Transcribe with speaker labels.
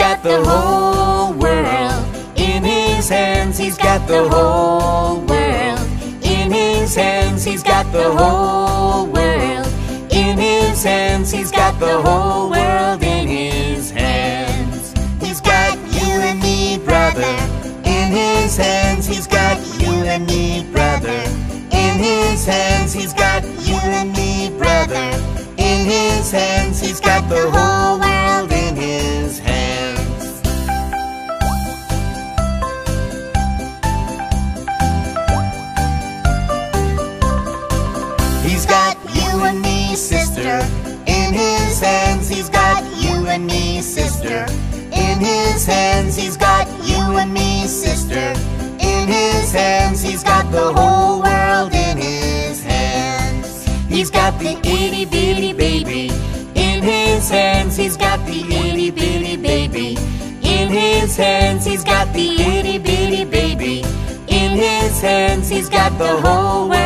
Speaker 1: got the whole world in his hands. He's got the whole world in his hands. He's got the whole world in his hands. He's got the whole world in his hands. He's got you and me, brother, in his hands. He's got you and me, brother, in his hands. He's got you and me, brother, in his hands. He's got the whole world. He's got you and me, sister. In his hands, he's got you and me, sister. In his hands, he's got you and me, sister. In his hands, he's got the whole world in his hands. He's got the itty bitty baby. In his hands, he's got the itty bitty baby. In his hands, he's got the itty bitty baby. In his hands, he's got the whole world